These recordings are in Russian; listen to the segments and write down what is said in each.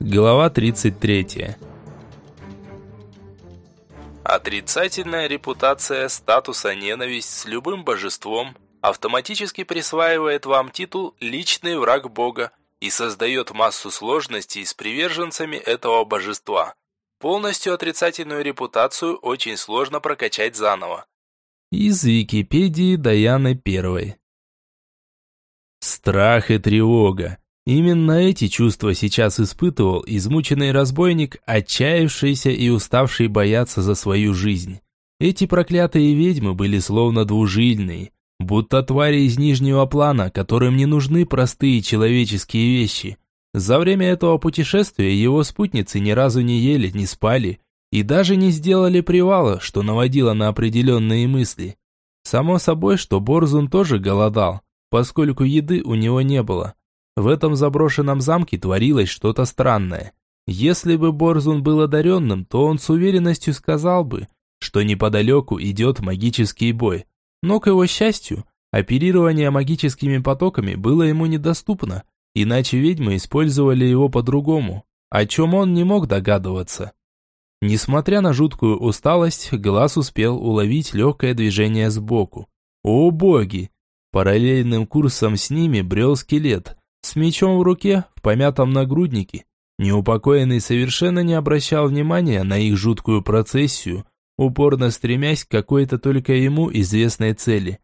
Глава 33. Отрицательная репутация статуса ненависть с любым божеством автоматически присваивает вам титул «личный враг Бога» и создает массу сложностей с приверженцами этого божества. Полностью отрицательную репутацию очень сложно прокачать заново. Из Википедии Даяны Первой. Страх и тревога. Именно эти чувства сейчас испытывал измученный разбойник, отчаявшийся и уставший бояться за свою жизнь. Эти проклятые ведьмы были словно двужильные, будто твари из нижнего плана, которым не нужны простые человеческие вещи. За время этого путешествия его спутницы ни разу не ели, не спали и даже не сделали привала, что наводило на определенные мысли. Само собой, что Борзун тоже голодал, поскольку еды у него не было. В этом заброшенном замке творилось что-то странное. Если бы Борзун был одаренным, то он с уверенностью сказал бы, что неподалеку идет магический бой. Но, к его счастью, оперирование магическими потоками было ему недоступно, иначе ведьмы использовали его по-другому, о чем он не мог догадываться. Несмотря на жуткую усталость, глаз успел уловить легкое движение сбоку. О боги! Параллельным курсом с ними брел скелет, с мечом в руке, в помятом нагруднике. Неупокоенный совершенно не обращал внимания на их жуткую процессию, упорно стремясь к какой-то только ему известной цели.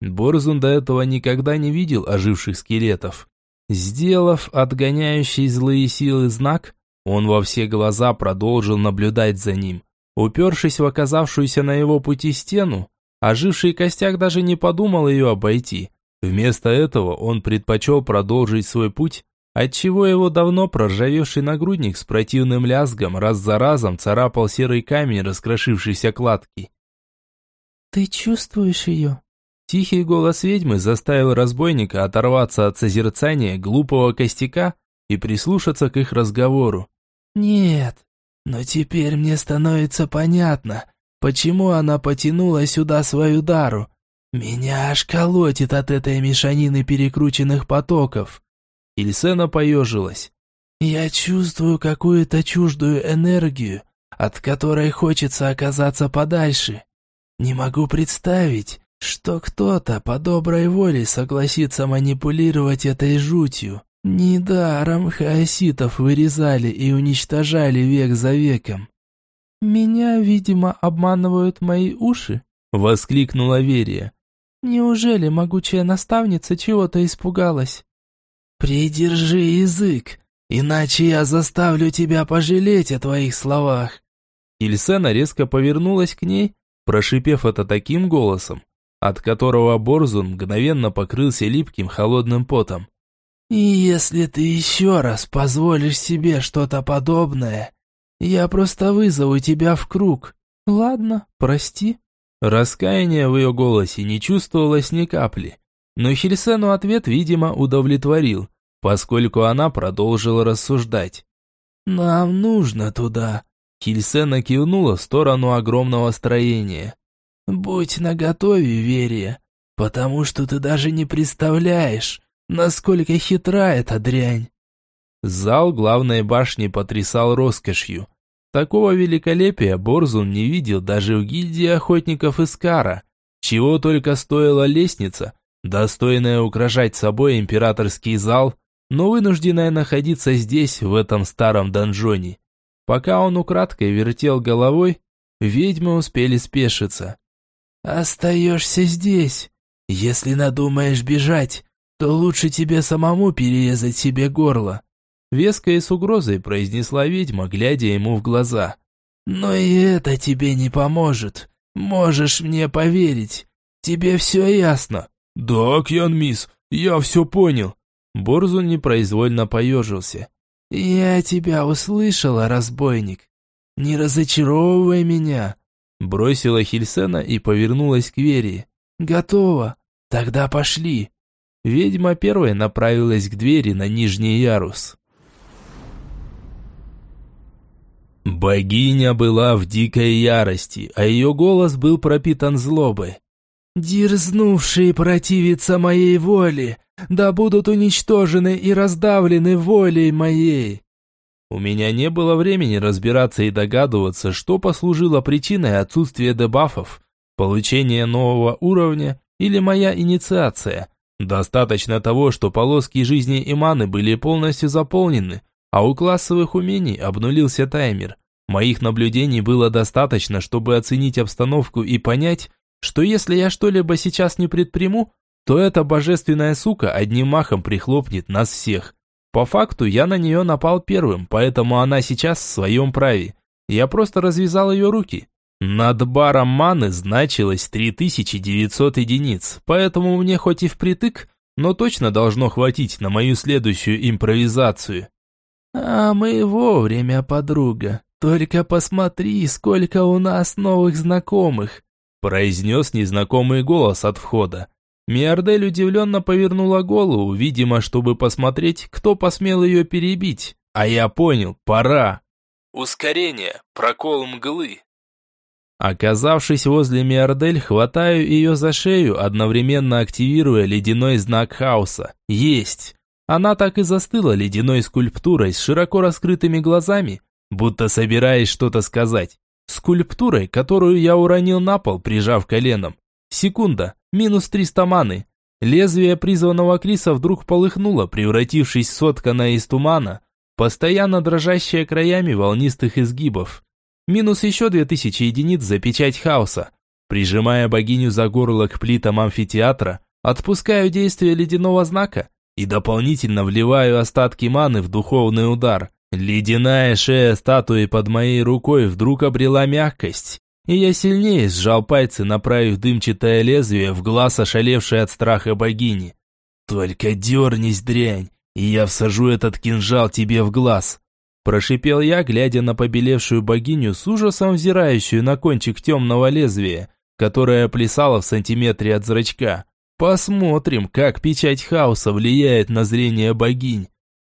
Борзун до этого никогда не видел оживших скелетов. Сделав отгоняющий злые силы знак, он во все глаза продолжил наблюдать за ним. Упершись в оказавшуюся на его пути стену, оживший костяк даже не подумал ее обойти. Вместо этого он предпочел продолжить свой путь, отчего его давно проржавевший нагрудник с противным лязгом раз за разом царапал серый камень раскрошившейся кладки. «Ты чувствуешь ее?» Тихий голос ведьмы заставил разбойника оторваться от созерцания глупого костяка и прислушаться к их разговору. «Нет, но теперь мне становится понятно, почему она потянула сюда свою дару. «Меня аж колотит от этой мешанины перекрученных потоков!» Ильсена поежилась. «Я чувствую какую-то чуждую энергию, от которой хочется оказаться подальше. Не могу представить, что кто-то по доброй воле согласится манипулировать этой жутью. Недаром хаоситов вырезали и уничтожали век за веком. Меня, видимо, обманывают мои уши?» — воскликнула Верия. Неужели могучая наставница чего-то испугалась? «Придержи язык, иначе я заставлю тебя пожалеть о твоих словах». Ильсена резко повернулась к ней, прошипев это таким голосом, от которого Борзун мгновенно покрылся липким холодным потом. «И если ты еще раз позволишь себе что-то подобное, я просто вызову тебя в круг. Ладно, прости». Раскаяния в ее голосе не чувствовалось ни капли. Но Хельсену ответ, видимо, удовлетворил, поскольку она продолжила рассуждать. «Нам нужно туда», — Хельсена кивнула в сторону огромного строения. «Будь наготове, Верия, потому что ты даже не представляешь, насколько хитра эта дрянь». Зал главной башни потрясал роскошью. Такого великолепия Борзун не видел даже в гильдии охотников из Кара, чего только стоила лестница, достойная украшать собой императорский зал, но вынужденная находиться здесь, в этом старом донжоне. Пока он украдкой вертел головой, ведьмы успели спешиться. «Остаешься здесь. Если надумаешь бежать, то лучше тебе самому перерезать себе горло. Веско и с угрозой произнесла ведьма, глядя ему в глаза. «Но и это тебе не поможет. Можешь мне поверить. Тебе все ясно». «Да, Кьян Мисс, я все понял». Борзун непроизвольно поежился. «Я тебя услышала, разбойник. Не разочаровывай меня». Бросила Хильсена и повернулась к Вере. «Готово. Тогда пошли». Ведьма первой направилась к двери на нижний ярус. Богиня была в дикой ярости, а ее голос был пропитан злобой. «Дерзнувшие противиться моей воле, да будут уничтожены и раздавлены волей моей!» У меня не было времени разбираться и догадываться, что послужило причиной отсутствия дебафов, получения нового уровня или моя инициация. Достаточно того, что полоски жизни и маны были полностью заполнены, а у классовых умений обнулился таймер. Моих наблюдений было достаточно, чтобы оценить обстановку и понять, что если я что-либо сейчас не предприму, то эта божественная сука одним махом прихлопнет нас всех. По факту я на нее напал первым, поэтому она сейчас в своем праве. Я просто развязал ее руки. Над баром маны значилось 3900 единиц, поэтому мне хоть и впритык, но точно должно хватить на мою следующую импровизацию. «А мы вовремя, подруга. Только посмотри, сколько у нас новых знакомых», произнес незнакомый голос от входа. Миордель удивленно повернула голову, видимо, чтобы посмотреть, кто посмел ее перебить. А я понял, пора. Ускорение, прокол мглы. Оказавшись возле Миордель, хватаю ее за шею, одновременно активируя ледяной знак хаоса. Есть! Она так и застыла ледяной скульптурой с широко раскрытыми глазами, будто собираясь что-то сказать. Скульптурой, которую я уронил на пол, прижав коленом. Секунда, минус 300 маны. Лезвие призванного Криса вдруг полыхнуло, превратившись в сотканное из тумана, постоянно дрожащее краями волнистых изгибов. Минус еще 2000 единиц за печать хаоса. Прижимая богиню за горло к плитам амфитеатра, отпускаю действие ледяного знака и дополнительно вливаю остатки маны в духовный удар. Ледяная шея статуи под моей рукой вдруг обрела мягкость, и я сильнее сжал пальцы, направив дымчатое лезвие в глаз ошалевшей от страха богини. «Только дернись, дрянь, и я всажу этот кинжал тебе в глаз!» Прошипел я, глядя на побелевшую богиню с ужасом взирающую на кончик темного лезвия, которое плясало в сантиметре от зрачка. Посмотрим, как печать хаоса влияет на зрение богинь.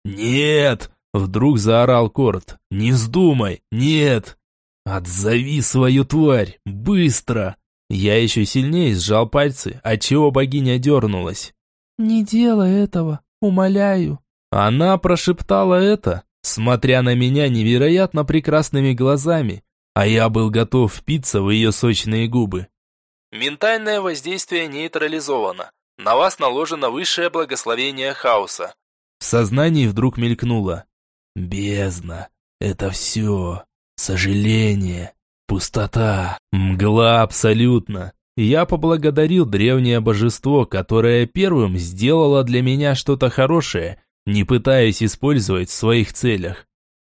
«Нет!» – вдруг заорал Корт. «Не вздумай! Нет!» «Отзови свою тварь! Быстро!» Я еще сильнее сжал пальцы, отчего богиня дернулась. «Не делай этого, умоляю!» Она прошептала это, смотря на меня невероятно прекрасными глазами, а я был готов впиться в ее сочные губы. Ментальное воздействие нейтрализовано. На вас наложено высшее благословение хаоса. В сознании вдруг мелькнуло. Бездна. Это все. Сожаление. Пустота. Мгла абсолютно. Я поблагодарил древнее божество, которое первым сделало для меня что-то хорошее, не пытаясь использовать в своих целях.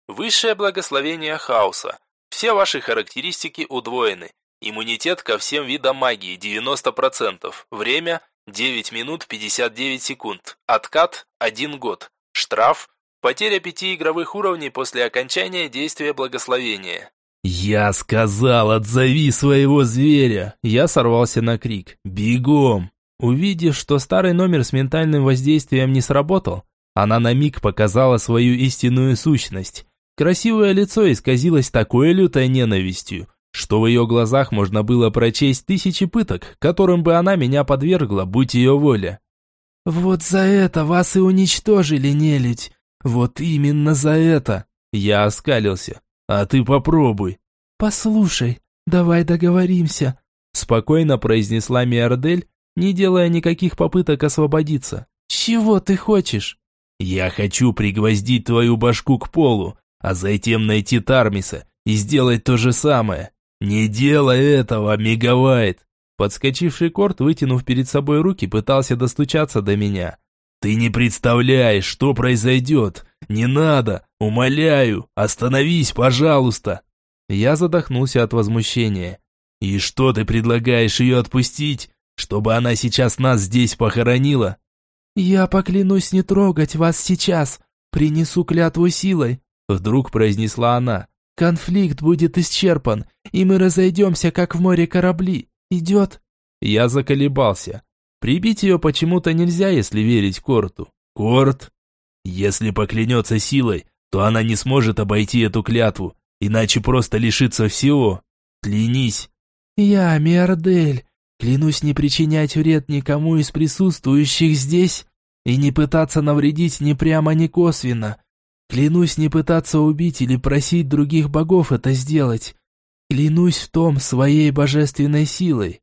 Высшее благословение хаоса. Все ваши характеристики удвоены. Иммунитет ко всем видам магии 90%. Время 9 минут 59 секунд. Откат 1 год. Штраф Потеря пяти игровых уровней после окончания действия благословения. «Я сказал, отзови своего зверя!» Я сорвался на крик. «Бегом!» Увидев, что старый номер с ментальным воздействием не сработал, она на миг показала свою истинную сущность. Красивое лицо исказилось такой лютой ненавистью, что в ее глазах можно было прочесть тысячи пыток, которым бы она меня подвергла, будь ее воля. «Вот за это вас и уничтожили, нелюдь! «Вот именно за это!» Я оскалился. «А ты попробуй!» «Послушай, давай договоримся!» Спокойно произнесла Миордель, не делая никаких попыток освободиться. «Чего ты хочешь?» «Я хочу пригвоздить твою башку к полу, а затем найти Тармиса и сделать то же самое. Не делай этого, Мегавайт!» Подскочивший Корт, вытянув перед собой руки, пытался достучаться до меня. «Ты не представляешь, что произойдет! Не надо! Умоляю! Остановись, пожалуйста!» Я задохнулся от возмущения. «И что ты предлагаешь ее отпустить, чтобы она сейчас нас здесь похоронила?» «Я поклянусь не трогать вас сейчас, принесу клятву силой», вдруг произнесла она. «Конфликт будет исчерпан, и мы разойдемся, как в море корабли. Идет?» Я заколебался. Прибить ее почему-то нельзя, если верить Корту. Корт? Если поклянется силой, то она не сможет обойти эту клятву, иначе просто лишится всего. Клянись. Я, Миордель, клянусь не причинять вред никому из присутствующих здесь и не пытаться навредить ни прямо, ни косвенно. Клянусь не пытаться убить или просить других богов это сделать. Клянусь в том своей божественной силой.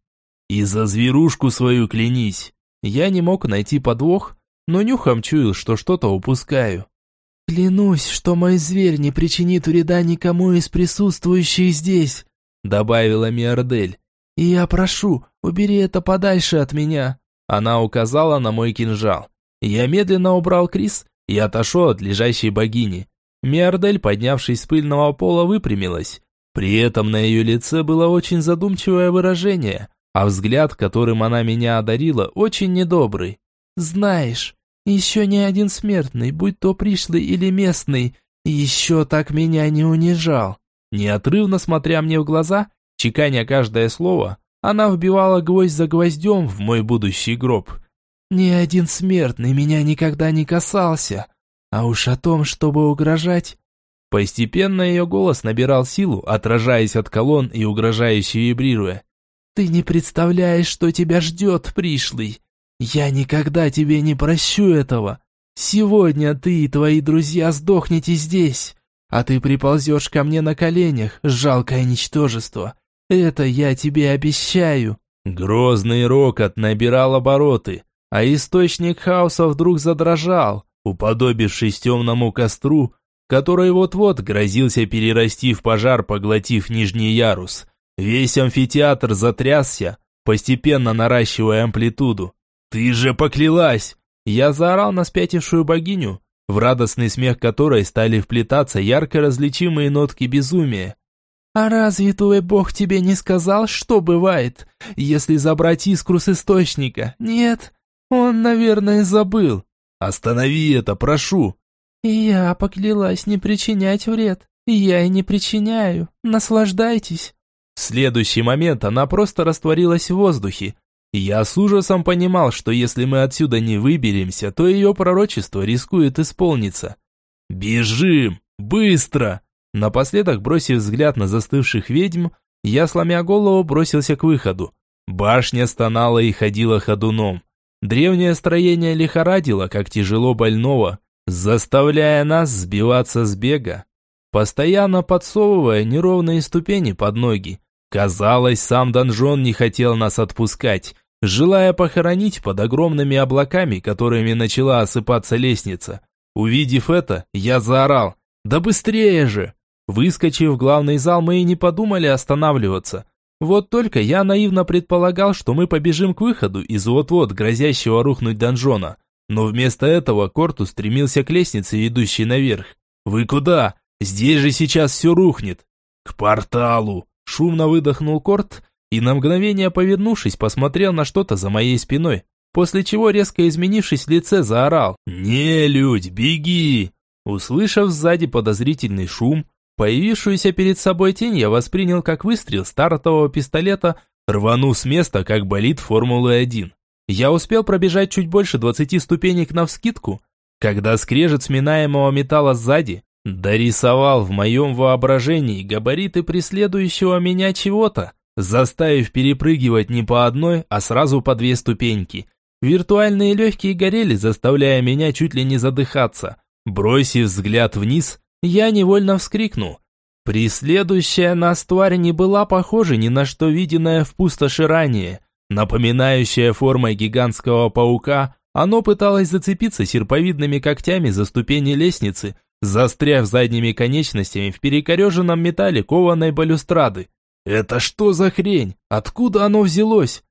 И за зверушку свою клянись. Я не мог найти подвох, но нюхом чуял, что что-то упускаю. «Клянусь, что мой зверь не причинит вреда никому из присутствующих здесь», добавила Миордель. «И я прошу, убери это подальше от меня». Она указала на мой кинжал. Я медленно убрал Крис и отошел от лежащей богини. Миордель, поднявшись с пыльного пола, выпрямилась. При этом на ее лице было очень задумчивое выражение, а взгляд, которым она меня одарила, очень недобрый. «Знаешь, еще ни один смертный, будь то пришлый или местный, еще так меня не унижал». Неотрывно смотря мне в глаза, чеканя каждое слово, она вбивала гвоздь за гвоздем в мой будущий гроб – ни один смертный меня никогда не касался. А уж о том, чтобы угрожать... Постепенно ее голос набирал силу, отражаясь от колонн и угрожающе вибрируя. «Ты не представляешь, что тебя ждет, пришлый. Я никогда тебе не прощу этого. Сегодня ты и твои друзья сдохнете здесь, а ты приползешь ко мне на коленях, жалкое ничтожество. Это я тебе обещаю». Грозный рокот набирал обороты, а источник хаоса вдруг задрожал, уподобившись темному костру, который вот-вот грозился перерасти в пожар, поглотив нижний ярус. Весь амфитеатр затрясся, постепенно наращивая амплитуду. «Ты же поклялась!» Я заорал на спятившую богиню, в радостный смех которой стали вплетаться ярко различимые нотки безумия. «А разве твой бог тебе не сказал, что бывает, если забрать искру с источника? Нет, он, наверное, забыл. Останови это, прошу. Я поклялась не причинять вред. Я и не причиняю. Наслаждайтесь. В следующий момент она просто растворилась в воздухе. Я с ужасом понимал, что если мы отсюда не выберемся, то ее пророчество рискует исполниться. «Бежим! Быстро!» Напоследок, бросив взгляд на застывших ведьм, я, сломя голову, бросился к выходу. Башня стонала и ходила ходуном. Древнее строение лихорадило, как тяжело больного, заставляя нас сбиваться с бега, постоянно подсовывая неровные ступени под ноги. Казалось, сам донжон не хотел нас отпускать, желая похоронить под огромными облаками, которыми начала осыпаться лестница. Увидев это, я заорал «Да быстрее же!». Выскочив в главный зал, мы и не подумали останавливаться. Вот только я наивно предполагал, что мы побежим к выходу из вот-вот грозящего рухнуть донжона. Но вместо этого Корт устремился к лестнице, ведущей наверх. «Вы куда? Здесь же сейчас все рухнет!» «К порталу!» Шумно выдохнул Корт и на мгновение повернувшись, посмотрел на что-то за моей спиной, после чего, резко изменившись в лице, заорал «Не, людь, беги!» Услышав сзади подозрительный шум, Появившуюся перед собой тень я воспринял как выстрел стартового пистолета, рванув с места, как болид Формулы-1. Я успел пробежать чуть больше 20 ступенек навскидку, когда скрежет сминаемого металла сзади дорисовал в моем воображении габариты преследующего меня чего-то, заставив перепрыгивать не по одной, а сразу по две ступеньки. Виртуальные легкие горели, заставляя меня чуть ли не задыхаться. Бросив взгляд вниз, я невольно вскрикнул. Преследующая нас тварь не была похожа ни на что виденное в пустоши ранее. Напоминающая формой гигантского паука, оно пыталось зацепиться серповидными когтями за ступени лестницы, застряв задними конечностями в перекореженном металле кованой балюстрады. «Это что за хрень? Откуда оно взялось?»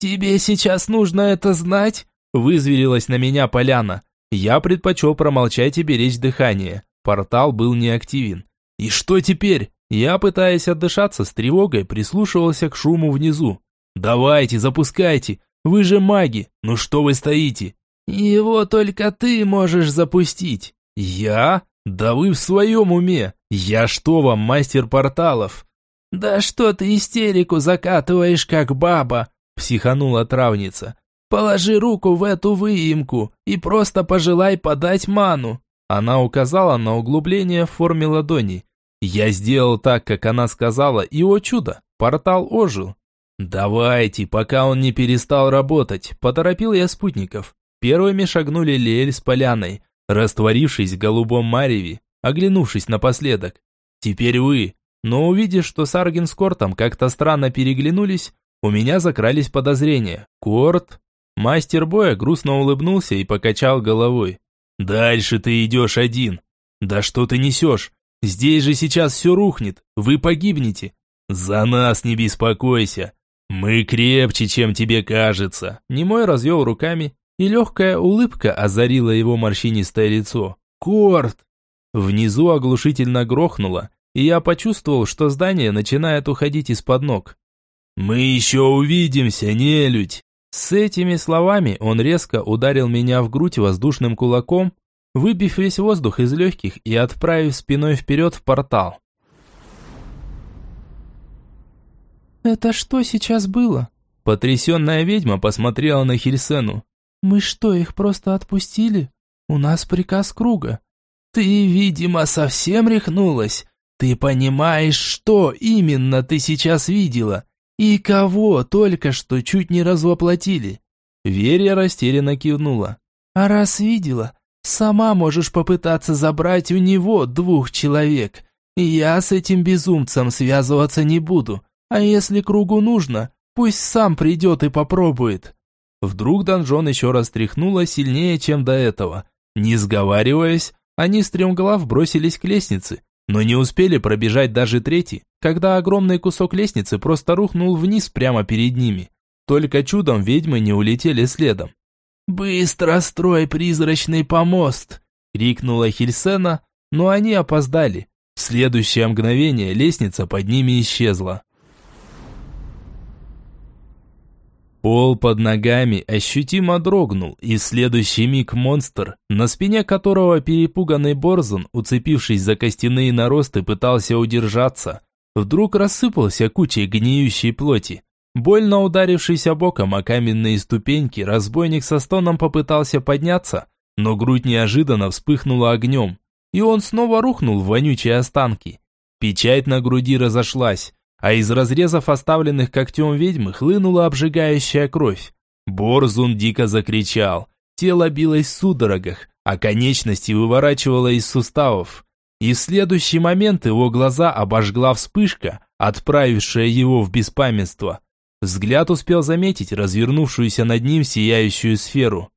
«Тебе сейчас нужно это знать?» Вызверилась на меня поляна. Я предпочел промолчать и беречь дыхание. Портал был неактивен. И что теперь? Я, пытаясь отдышаться с тревогой, прислушивался к шуму внизу. «Давайте, запускайте! Вы же маги! Ну что вы стоите?» «Его только ты можешь запустить!» «Я? Да вы в своем уме! Я что вам, мастер порталов?» «Да что ты истерику закатываешь, как баба!» Психанула травница. «Положи руку в эту выемку и просто пожелай подать ману. Она указала на углубление в форме ладони. Я сделал так, как она сказала, и, о чудо, портал ожил. «Давайте, пока он не перестал работать», – поторопил я спутников. Первыми шагнули Лель с Поляной, растворившись в голубом мареве. оглянувшись напоследок. «Теперь вы». Но увидев, что Саргин с Кортом как-то странно переглянулись, у меня закрались подозрения. «Корт?» Мастер боя грустно улыбнулся и покачал головой. «Дальше ты идешь один. Да что ты несешь? Здесь же сейчас все рухнет. Вы погибнете. За нас не беспокойся. Мы крепче, чем тебе кажется». Немой развел руками, и легкая улыбка озарила его морщинистое лицо. «Корт!» Внизу оглушительно грохнуло, и я почувствовал, что здание начинает уходить из-под ног. «Мы еще увидимся, нелюдь!» С этими словами он резко ударил меня в грудь воздушным кулаком, выбив весь воздух из легких и отправив спиной вперед в портал. «Это что сейчас было?» Потрясенная ведьма посмотрела на Хельсену. «Мы что, их просто отпустили? У нас приказ круга». «Ты, видимо, совсем рехнулась. Ты понимаешь, что именно ты сейчас видела? И кого только что чуть не развоплотили?» Верия растерянно кивнула. «А раз видела, сама можешь попытаться забрать у него двух человек. Я с этим безумцем связываться не буду. А если кругу нужно, пусть сам придет и попробует». Вдруг донжон еще раз тряхнуло сильнее, чем до этого. Не сговариваясь, они стремглав бросились к лестнице, но не успели пробежать даже третий, когда огромный кусок лестницы просто рухнул вниз прямо перед ними. Только чудом ведьмы не улетели следом. «Быстро строй призрачный помост!» — крикнула Хельсена, но они опоздали. В следующее мгновение лестница под ними исчезла. Пол под ногами ощутимо дрогнул, и в следующий миг монстр, на спине которого перепуганный Борзун, уцепившись за костяные наросты, пытался удержаться, вдруг рассыпался кучей гниющей плоти. Больно ударившись боком о каменные ступеньки, разбойник со стоном попытался подняться, но грудь неожиданно вспыхнула огнем, и он снова рухнул в вонючие останки. Печать на груди разошлась, а из разрезов, оставленных когтем ведьмы, хлынула обжигающая кровь. Борзун дико закричал. Тело билось в судорогах, а конечности выворачивало из суставов. И в следующий момент его глаза обожгла вспышка, отправившая его в беспамятство. Взгляд успел заметить развернувшуюся над ним сияющую сферу.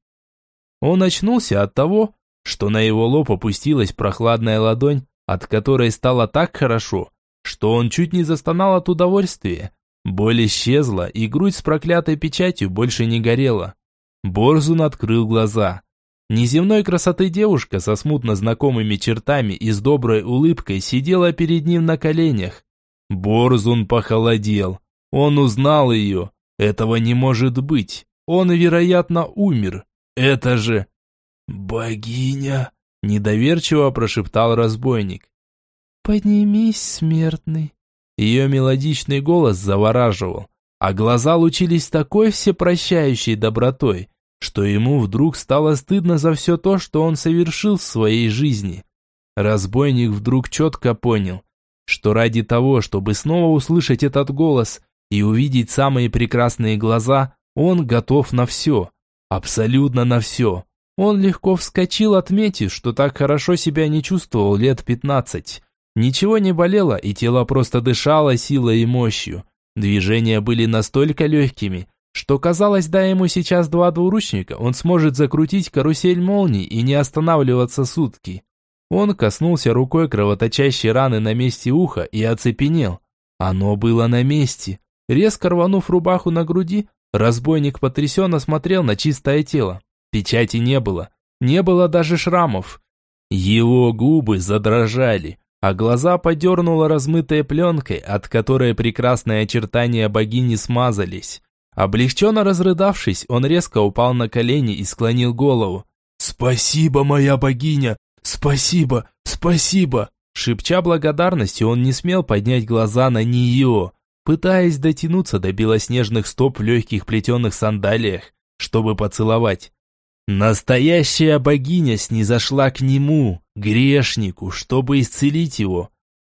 Он очнулся от того, что на его лоб опустилась прохладная ладонь, от которой стало так хорошо, что он чуть не застонал от удовольствия. Боль исчезла, и грудь с проклятой печатью больше не горела. Борзун открыл глаза. Неземной красоты девушка со смутно знакомыми чертами и с доброй улыбкой сидела перед ним на коленях. Борзун похолодел. Он узнал ее. Этого не может быть. Он, вероятно, умер. Это же... «Богиня!» – недоверчиво прошептал разбойник. «Поднимись, смертный!» Ее мелодичный голос завораживал, а глаза лучились такой всепрощающей добротой, что ему вдруг стало стыдно за все то, что он совершил в своей жизни. Разбойник вдруг четко понял, что ради того, чтобы снова услышать этот голос и увидеть самые прекрасные глаза, он готов на все, абсолютно на все. Он легко вскочил, отметив, что так хорошо себя не чувствовал лет пятнадцать. Ничего не болело, и тело просто дышало силой и мощью. Движения были настолько легкими, что казалось, дай ему сейчас два двуручника, он сможет закрутить карусель молний и не останавливаться сутки. Он коснулся рукой кровоточащей раны на месте уха и оцепенел. Оно было на месте. Резко рванув рубаху на груди, разбойник потрясенно смотрел на чистое тело. Печати не было. Не было даже шрамов. Его губы задрожали а глаза подернуло размытой пленкой, от которой прекрасные очертания богини смазались. Облегченно разрыдавшись, он резко упал на колени и склонил голову. «Спасибо, моя богиня! Спасибо! Спасибо!» Шепча благодарности, он не смел поднять глаза на нее, пытаясь дотянуться до белоснежных стоп в легких плетеных сандалиях, чтобы поцеловать. Настоящая богиня снизошла к нему, грешнику, чтобы исцелить его.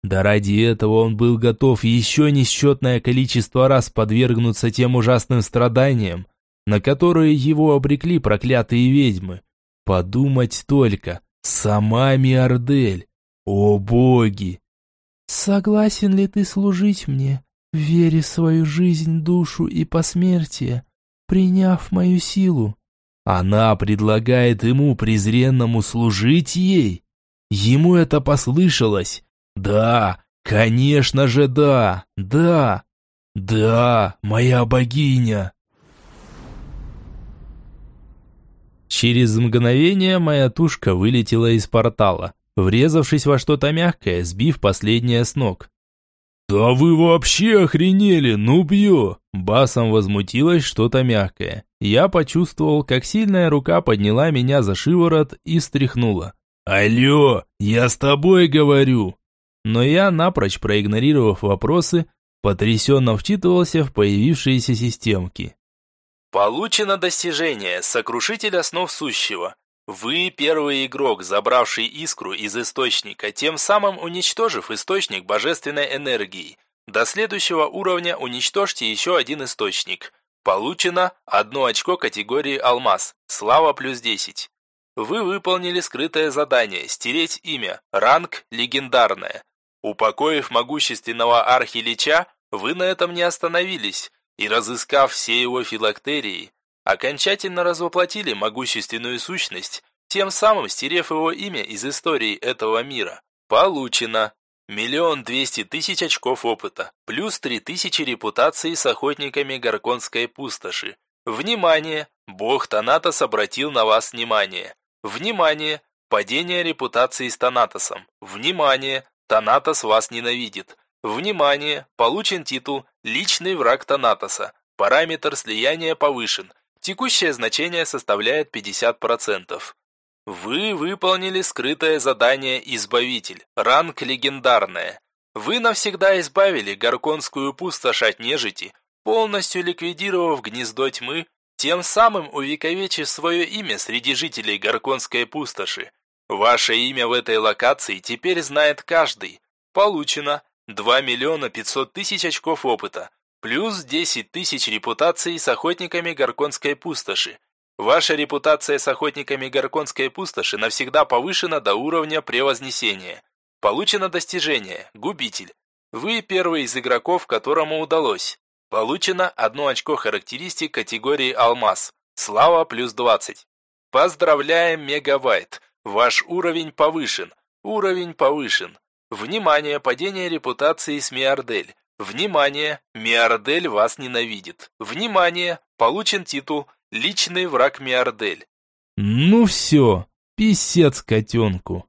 Да ради этого он был готов еще несчетное количество раз подвергнуться тем ужасным страданиям, на которые его обрекли проклятые ведьмы. Подумать только, сама Миордель. О боги! Согласен ли ты служить мне, вере свою жизнь, душу и посмертие, приняв мою силу? Она предлагает ему презренному служить ей. Ему это послышалось. Да, конечно же да, да, да, моя богиня. Через мгновение моя тушка вылетела из портала, врезавшись во что-то мягкое, сбив последнее с ног. «Да вы вообще охренели, ну бью!» Басом возмутилось что-то мягкое. Я почувствовал, как сильная рука подняла меня за шиворот и стряхнула. «Алло, я с тобой говорю!» Но я, напрочь проигнорировав вопросы, потрясенно вчитывался в появившиеся системки. Получено достижение «Сокрушитель основ сущего». Вы первый игрок, забравший искру из источника, тем самым уничтожив источник божественной энергии. До следующего уровня уничтожьте еще один источник. Получено одно очко категории «Алмаз». Слава плюс 10. Вы выполнили скрытое задание «Стереть имя». Ранг «Легендарное». Упокоив могущественного архилича, вы на этом не остановились и, разыскав все его филактерии, окончательно развоплотили могущественную сущность, тем самым стерев его имя из истории этого мира. Получено миллион двести тысяч очков опыта, плюс три тысячи репутации с охотниками Гарконской пустоши. Внимание! Бог Танатос обратил на вас внимание. Внимание! Падение репутации с Танатосом. Внимание! Танатос вас ненавидит. Внимание! Получен титул «Личный враг Танатоса». Параметр слияния повышен. Текущее значение составляет 50%. Вы выполнили скрытое задание «Избавитель», ранг «Легендарное». Вы навсегда избавили Гарконскую пустошь от нежити, полностью ликвидировав гнездо тьмы, тем самым увековечив свое имя среди жителей Гарконской пустоши. Ваше имя в этой локации теперь знает каждый. Получено 2 миллиона 500 тысяч очков опыта, плюс 10 тысяч репутаций с охотниками Гарконской пустоши. Ваша репутация с охотниками Гарконской пустоши навсегда повышена до уровня превознесения. Получено достижение «Губитель». Вы первый из игроков, которому удалось. Получено одно очко характеристик категории «Алмаз». Слава плюс 20. Поздравляем, Мегавайт. Ваш уровень повышен. Уровень повышен. Внимание, падение репутации с Миардель. Внимание, Миардель вас ненавидит. Внимание, получен титул «Личный враг Миардель». Ну все, писец котенку.